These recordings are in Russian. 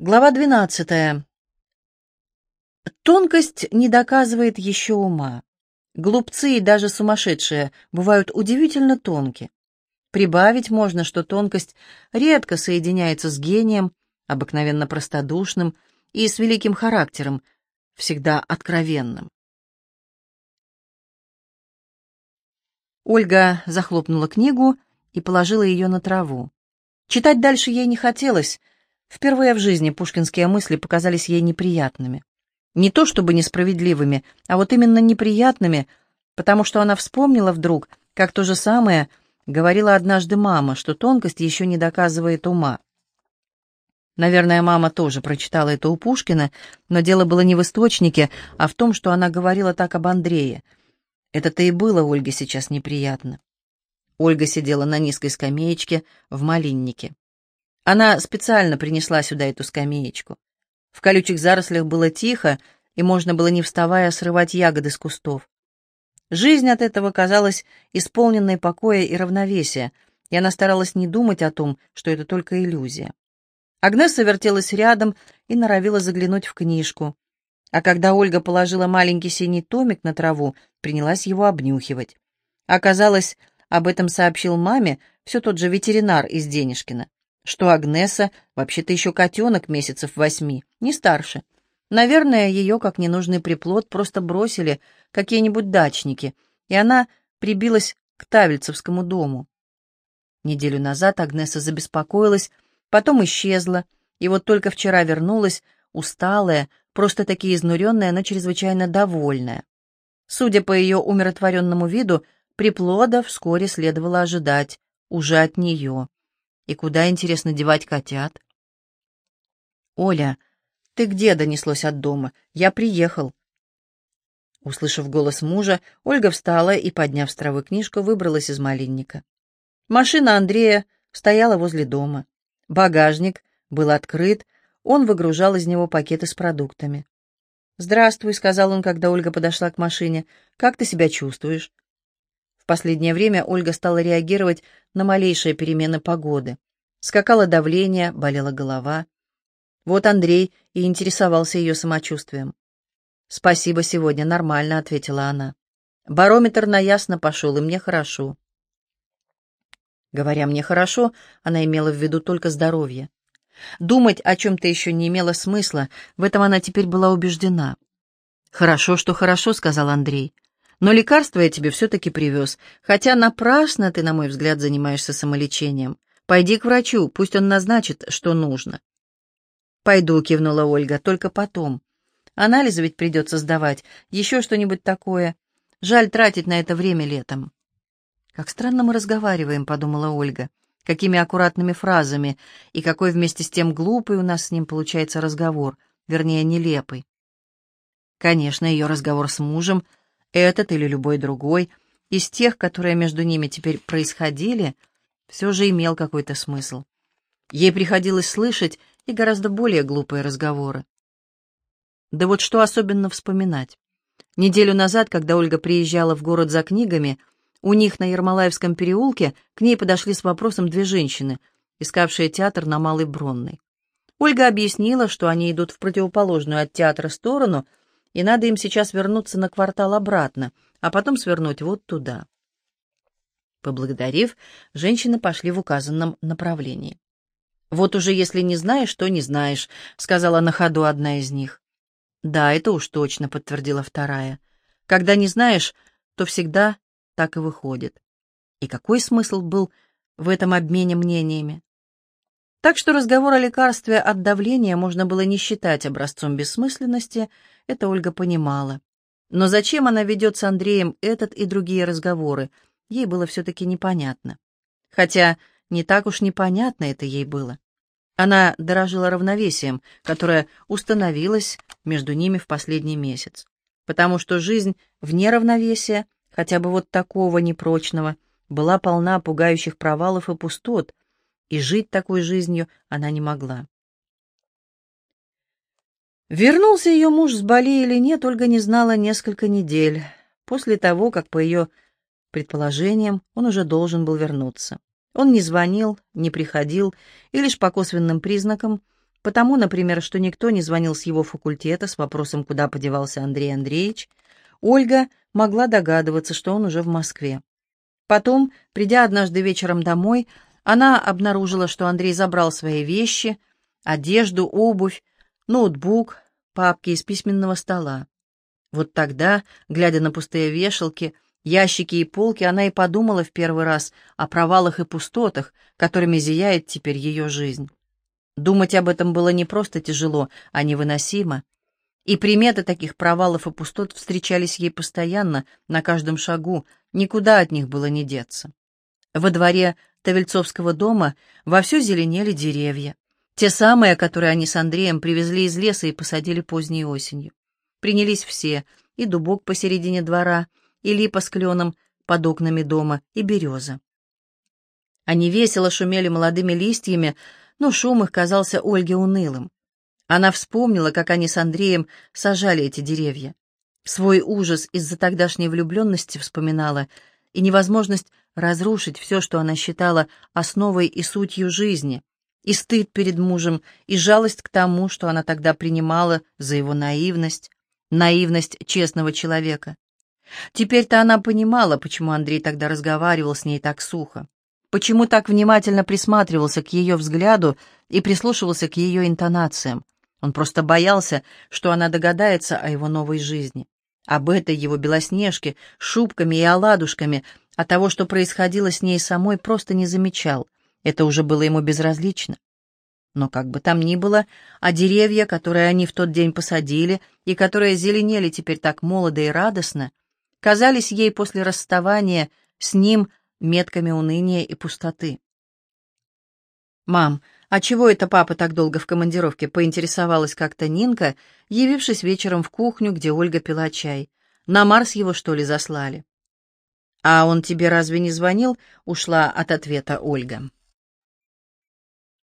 Глава 12. Тонкость не доказывает еще ума. Глупцы и даже сумасшедшие бывают удивительно тонки. Прибавить можно, что тонкость редко соединяется с гением, обыкновенно простодушным и с великим характером, всегда откровенным. Ольга захлопнула книгу и положила ее на траву. Читать дальше ей не хотелось — Впервые в жизни пушкинские мысли показались ей неприятными. Не то чтобы несправедливыми, а вот именно неприятными, потому что она вспомнила вдруг, как то же самое говорила однажды мама, что тонкость еще не доказывает ума. Наверное, мама тоже прочитала это у Пушкина, но дело было не в источнике, а в том, что она говорила так об Андрее. Это-то и было Ольге сейчас неприятно. Ольга сидела на низкой скамеечке в малиннике. Она специально принесла сюда эту скамеечку. В колючих зарослях было тихо, и можно было, не вставая, срывать ягоды с кустов. Жизнь от этого казалась исполненной покоя и равновесия, и она старалась не думать о том, что это только иллюзия. Агнесса вертелась рядом и норовила заглянуть в книжку. А когда Ольга положила маленький синий томик на траву, принялась его обнюхивать. Оказалось, об этом сообщил маме все тот же ветеринар из Денежкина что Агнеса вообще-то еще котенок месяцев восьми, не старше. Наверное, ее, как ненужный приплод, просто бросили какие-нибудь дачники, и она прибилась к Тавельцевскому дому. Неделю назад Агнеса забеспокоилась, потом исчезла, и вот только вчера вернулась, усталая, просто-таки изнуренная, но чрезвычайно довольная. Судя по ее умиротворенному виду, приплода вскоре следовало ожидать, уже от нее. И куда, интересно, девать котят? «Оля, ты где?» — донеслось от дома. «Я приехал». Услышав голос мужа, Ольга встала и, подняв с травы книжку, выбралась из малинника. Машина Андрея стояла возле дома. Багажник был открыт, он выгружал из него пакеты с продуктами. «Здравствуй», — сказал он, когда Ольга подошла к машине. «Как ты себя чувствуешь?» В последнее время Ольга стала реагировать на малейшие перемены погоды. Скакало давление, болела голова. Вот Андрей и интересовался ее самочувствием. «Спасибо, сегодня нормально», — ответила она. «Барометр на ясно пошел, и мне хорошо». Говоря «мне хорошо», она имела в виду только здоровье. Думать о чем-то еще не имело смысла, в этом она теперь была убеждена. «Хорошо, что хорошо», — сказал Андрей. Но лекарство я тебе все-таки привез, хотя напрасно ты, на мой взгляд, занимаешься самолечением. Пойди к врачу, пусть он назначит, что нужно». «Пойду», — кивнула Ольга, — «только потом. Анализы ведь придется сдавать, еще что-нибудь такое. Жаль тратить на это время летом». «Как странно мы разговариваем», — подумала Ольга. «Какими аккуратными фразами, и какой вместе с тем глупый у нас с ним получается разговор, вернее, нелепый». Конечно, ее разговор с мужем — этот или любой другой, из тех, которые между ними теперь происходили, все же имел какой-то смысл. Ей приходилось слышать и гораздо более глупые разговоры. Да вот что особенно вспоминать. Неделю назад, когда Ольга приезжала в город за книгами, у них на Ермолаевском переулке к ней подошли с вопросом две женщины, искавшие театр на Малой Бронной. Ольга объяснила, что они идут в противоположную от театра сторону — и надо им сейчас вернуться на квартал обратно, а потом свернуть вот туда. Поблагодарив, женщины пошли в указанном направлении. «Вот уже если не знаешь, то не знаешь», — сказала на ходу одна из них. «Да, это уж точно», — подтвердила вторая. «Когда не знаешь, то всегда так и выходит». И какой смысл был в этом обмене мнениями? Так что разговор о лекарстве от давления можно было не считать образцом бессмысленности, это Ольга понимала. Но зачем она ведет с Андреем этот и другие разговоры, ей было все-таки непонятно. Хотя не так уж непонятно это ей было. Она дорожила равновесием, которое установилось между ними в последний месяц. Потому что жизнь вне равновесия, хотя бы вот такого непрочного, была полна пугающих провалов и пустот, и жить такой жизнью она не могла. Вернулся ее муж с Бали или нет, Ольга не знала несколько недель, после того, как, по ее предположениям, он уже должен был вернуться. Он не звонил, не приходил, и лишь по косвенным признакам Потому, например, что никто не звонил с его факультета с вопросом, куда подевался Андрей Андреевич, Ольга могла догадываться, что он уже в Москве. Потом, придя однажды вечером домой, она обнаружила, что Андрей забрал свои вещи, одежду, обувь, ноутбук, папки из письменного стола. Вот тогда, глядя на пустые вешалки, ящики и полки, она и подумала в первый раз о провалах и пустотах, которыми зияет теперь ее жизнь. Думать об этом было не просто тяжело, а невыносимо. И приметы таких провалов и пустот встречались ей постоянно, на каждом шагу, никуда от них было не деться. Во дворе Тавельцовского дома вовсю зеленели деревья, те самые, которые они с Андреем привезли из леса и посадили поздней осенью. Принялись все, и дубок посередине двора, и липа с кленом под окнами дома, и береза. Они весело шумели молодыми листьями, но шум их казался Ольге унылым. Она вспомнила, как они с Андреем сажали эти деревья. Свой ужас из-за тогдашней влюбленности вспоминала, и невозможность разрушить все, что она считала основой и сутью жизни, и стыд перед мужем, и жалость к тому, что она тогда принимала за его наивность, наивность честного человека. Теперь-то она понимала, почему Андрей тогда разговаривал с ней так сухо. Почему так внимательно присматривался к ее взгляду и прислушивался к ее интонациям? Он просто боялся, что она догадается о его новой жизни, об этой его белоснежке, шубками и оладушками, а того, что происходило с ней самой, просто не замечал. Это уже было ему безразлично. Но как бы там ни было, а деревья, которые они в тот день посадили и которые зеленели теперь так молодо и радостно, казались ей после расставания с ним – метками уныния и пустоты. «Мам, а чего это папа так долго в командировке?» — поинтересовалась как-то Нинка, явившись вечером в кухню, где Ольга пила чай. «На Марс его, что ли, заслали?» «А он тебе разве не звонил?» — ушла от ответа Ольга.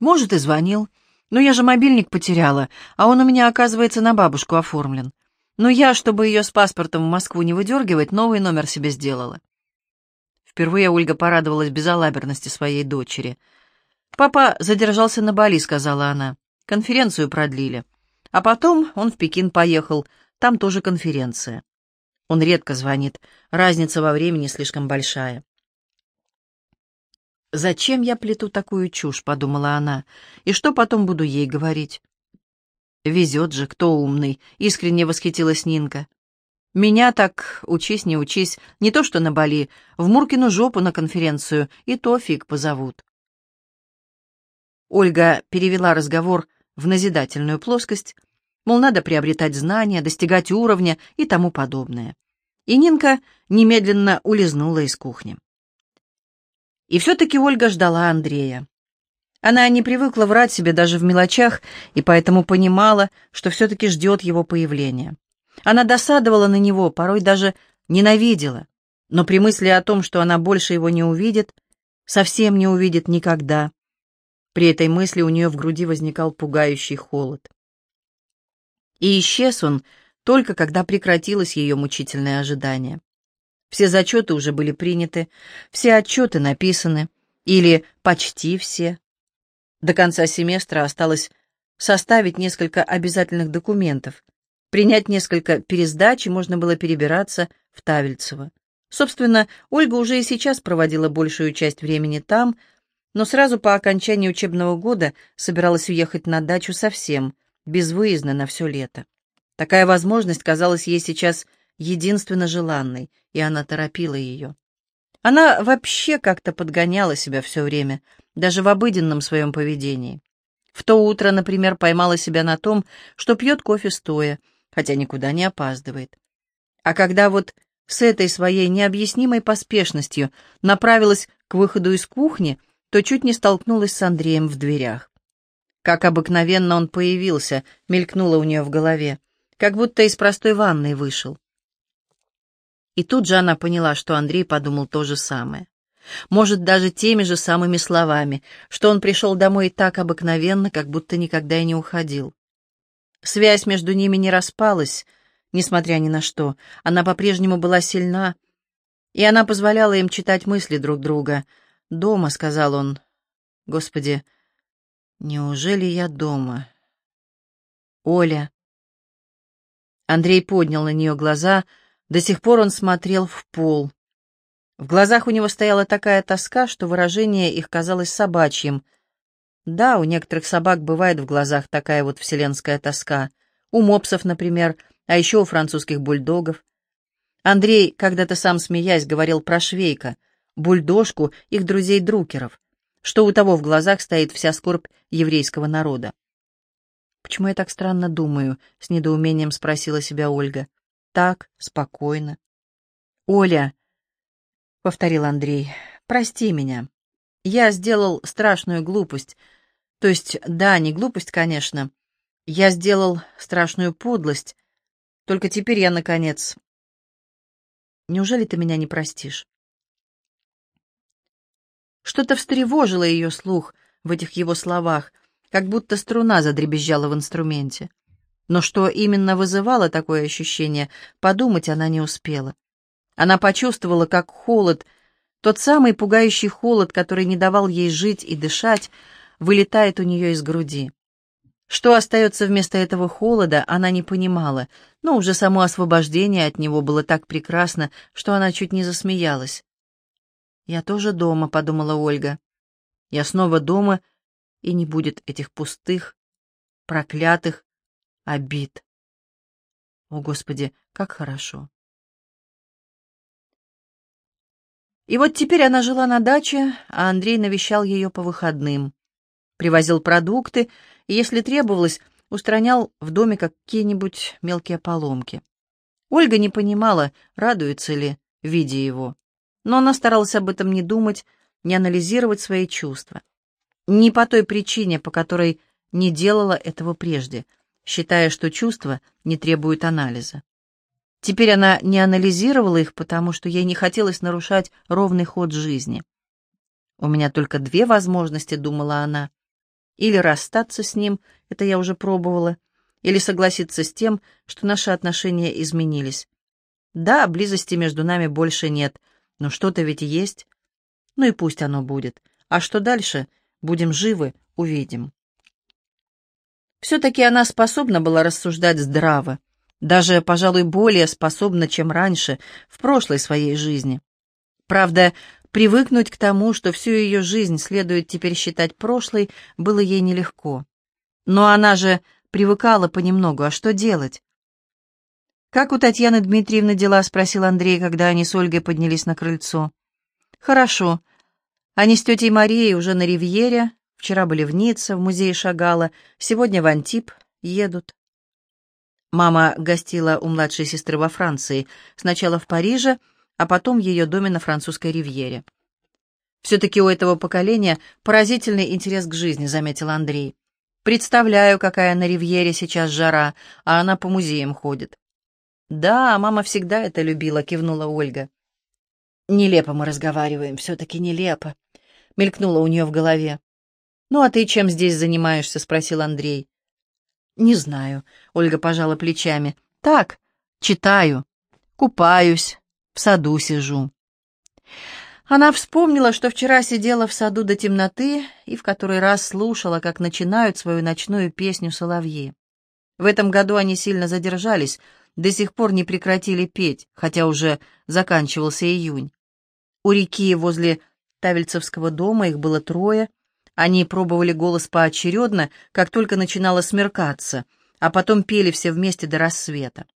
«Может, и звонил. Но я же мобильник потеряла, а он у меня, оказывается, на бабушку оформлен. Но я, чтобы ее с паспортом в Москву не выдергивать, новый номер себе сделала. Впервые Ольга порадовалась безалаберности своей дочери. «Папа задержался на Бали», — сказала она. «Конференцию продлили. А потом он в Пекин поехал. Там тоже конференция. Он редко звонит. Разница во времени слишком большая». «Зачем я плету такую чушь?» — подумала она. «И что потом буду ей говорить?» «Везет же, кто умный!» — искренне восхитилась Нинка. Меня так, учись, не учись, не то что на Бали, в Муркину жопу на конференцию, и то фиг позовут. Ольга перевела разговор в назидательную плоскость, мол, надо приобретать знания, достигать уровня и тому подобное. И Нинка немедленно улизнула из кухни. И все-таки Ольга ждала Андрея. Она не привыкла врать себе даже в мелочах, и поэтому понимала, что все-таки ждет его появления. Она досадовала на него, порой даже ненавидела, но при мысли о том, что она больше его не увидит, совсем не увидит никогда, при этой мысли у нее в груди возникал пугающий холод. И исчез он только когда прекратилось ее мучительное ожидание. Все зачеты уже были приняты, все отчеты написаны, или почти все. До конца семестра осталось составить несколько обязательных документов, принять несколько пересдач, и можно было перебираться в Тавельцево. Собственно, Ольга уже и сейчас проводила большую часть времени там, но сразу по окончании учебного года собиралась уехать на дачу совсем, безвыездно на все лето. Такая возможность казалась ей сейчас единственно желанной, и она торопила ее. Она вообще как-то подгоняла себя все время, даже в обыденном своем поведении. В то утро, например, поймала себя на том, что пьет кофе стоя, хотя никуда не опаздывает. А когда вот с этой своей необъяснимой поспешностью направилась к выходу из кухни, то чуть не столкнулась с Андреем в дверях. Как обыкновенно он появился, мелькнуло у нее в голове, как будто из простой ванной вышел. И тут же она поняла, что Андрей подумал то же самое. Может, даже теми же самыми словами, что он пришел домой так обыкновенно, как будто никогда и не уходил. Связь между ними не распалась, несмотря ни на что. Она по-прежнему была сильна, и она позволяла им читать мысли друг друга. «Дома», — сказал он. «Господи, неужели я дома? Оля. Андрей поднял на нее глаза, до сих пор он смотрел в пол. В глазах у него стояла такая тоска, что выражение их казалось собачьим. Да, у некоторых собак бывает в глазах такая вот вселенская тоска. У мопсов, например, а еще у французских бульдогов. Андрей, когда-то сам смеясь, говорил про Швейка, бульдожку их друзей-друкеров, что у того в глазах стоит вся скорбь еврейского народа. «Почему я так странно думаю?» — с недоумением спросила себя Ольга. «Так, спокойно». «Оля», — повторил Андрей, — «прости меня. Я сделал страшную глупость. То есть, да, не глупость, конечно. Я сделал страшную подлость. Только теперь я, наконец... Неужели ты меня не простишь?» Что-то встревожило ее слух в этих его словах — как будто струна задребезжала в инструменте. Но что именно вызывало такое ощущение, подумать она не успела. Она почувствовала, как холод, тот самый пугающий холод, который не давал ей жить и дышать, вылетает у нее из груди. Что остается вместо этого холода, она не понимала, но уже само освобождение от него было так прекрасно, что она чуть не засмеялась. «Я тоже дома», — подумала Ольга. «Я снова дома», — и не будет этих пустых, проклятых обид. О, Господи, как хорошо! И вот теперь она жила на даче, а Андрей навещал ее по выходным. Привозил продукты и, если требовалось, устранял в доме какие-нибудь мелкие поломки. Ольга не понимала, радуется ли, видя его. Но она старалась об этом не думать, не анализировать свои чувства. Не по той причине, по которой не делала этого прежде, считая, что чувства не требуют анализа. Теперь она не анализировала их, потому что ей не хотелось нарушать ровный ход жизни. «У меня только две возможности», — думала она. «Или расстаться с ним, это я уже пробовала, или согласиться с тем, что наши отношения изменились. Да, близости между нами больше нет, но что-то ведь есть. Ну и пусть оно будет. А что дальше — Будем живы, увидим. Все-таки она способна была рассуждать здраво, даже, пожалуй, более способна, чем раньше, в прошлой своей жизни. Правда, привыкнуть к тому, что всю ее жизнь следует теперь считать прошлой, было ей нелегко. Но она же привыкала понемногу, а что делать? «Как у Татьяны Дмитриевны дела?» — спросил Андрей, когда они с Ольгой поднялись на крыльцо. «Хорошо. Они с тетей Марией уже на Ривьере, вчера были в Ницце, в музее Шагала, сегодня в Антип едут. Мама гостила у младшей сестры во Франции, сначала в Париже, а потом в ее доме на французской Ривьере. «Все-таки у этого поколения поразительный интерес к жизни», — заметил Андрей. «Представляю, какая на Ривьере сейчас жара, а она по музеям ходит». «Да, мама всегда это любила», — кивнула Ольга. «Нелепо мы разговариваем, все-таки нелепо», — мелькнуло у нее в голове. «Ну, а ты чем здесь занимаешься?» — спросил Андрей. «Не знаю», — Ольга пожала плечами. «Так, читаю, купаюсь, в саду сижу». Она вспомнила, что вчера сидела в саду до темноты и в который раз слушала, как начинают свою ночную песню соловьи. В этом году они сильно задержались, до сих пор не прекратили петь, хотя уже заканчивался июнь. У реки возле Тавельцевского дома их было трое. Они пробовали голос поочередно, как только начинало смеркаться, а потом пели все вместе до рассвета.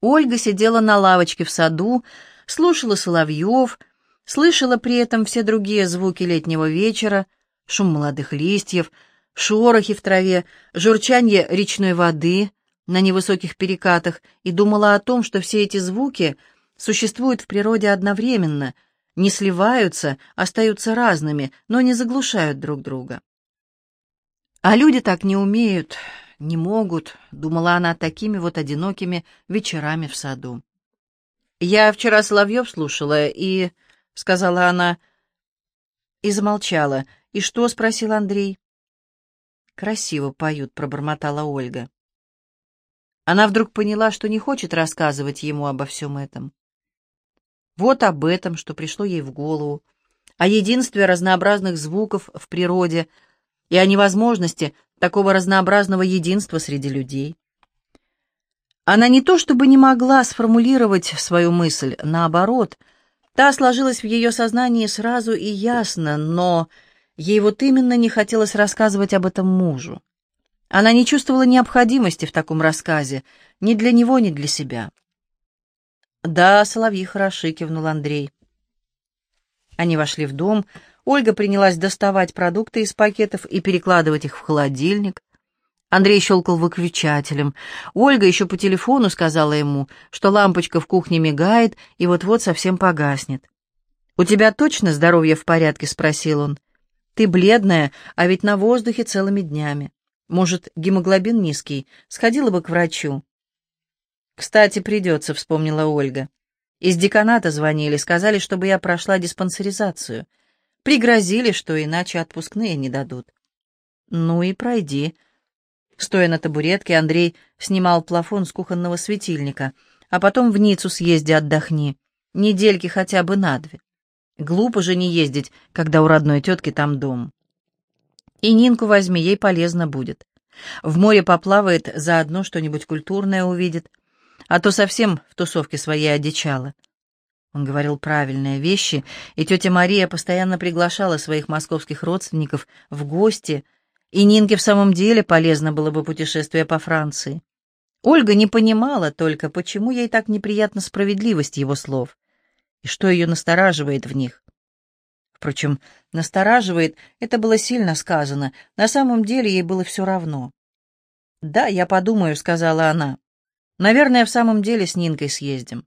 Ольга сидела на лавочке в саду, слушала соловьев, слышала при этом все другие звуки летнего вечера, шум молодых листьев, шорохи в траве, журчание речной воды на невысоких перекатах и думала о том, что все эти звуки существуют в природе одновременно, не сливаются, остаются разными, но не заглушают друг друга. А люди так не умеют, не могут, думала она такими вот одинокими вечерами в саду. «Я вчера Соловьев слушала и...» — сказала она, и замолчала. «И что?» — спросил Андрей. «Красиво поют», — пробормотала Ольга. Она вдруг поняла, что не хочет рассказывать ему обо всем этом. Вот об этом, что пришло ей в голову, о единстве разнообразных звуков в природе и о невозможности такого разнообразного единства среди людей. Она не то чтобы не могла сформулировать свою мысль, наоборот, та сложилась в ее сознании сразу и ясно, но ей вот именно не хотелось рассказывать об этом мужу. Она не чувствовала необходимости в таком рассказе, ни для него, ни для себя. «Да, соловьи хороши», — кивнул Андрей. Они вошли в дом, Ольга принялась доставать продукты из пакетов и перекладывать их в холодильник. Андрей щелкал выключателем. Ольга еще по телефону сказала ему, что лампочка в кухне мигает и вот-вот совсем погаснет. «У тебя точно здоровье в порядке?» — спросил он. «Ты бледная, а ведь на воздухе целыми днями. Может, гемоглобин низкий? Сходила бы к врачу». «Кстати, придется», — вспомнила Ольга. «Из деканата звонили, сказали, чтобы я прошла диспансеризацию. Пригрозили, что иначе отпускные не дадут». «Ну и пройди», Стоя на табуретке, Андрей снимал плафон с кухонного светильника. А потом в Ниццу съезди отдохни. Недельки хотя бы на две. Глупо же не ездить, когда у родной тетки там дом. И Нинку возьми, ей полезно будет. В море поплавает, заодно что-нибудь культурное увидит. А то совсем в тусовке своей одичала. Он говорил правильные вещи, и тетя Мария постоянно приглашала своих московских родственников в гости — и Нинке в самом деле полезно было бы путешествие по Франции. Ольга не понимала только, почему ей так неприятна справедливость его слов, и что ее настораживает в них. Впрочем, настораживает, это было сильно сказано, на самом деле ей было все равно. «Да, я подумаю», — сказала она. «Наверное, в самом деле с Нинкой съездим».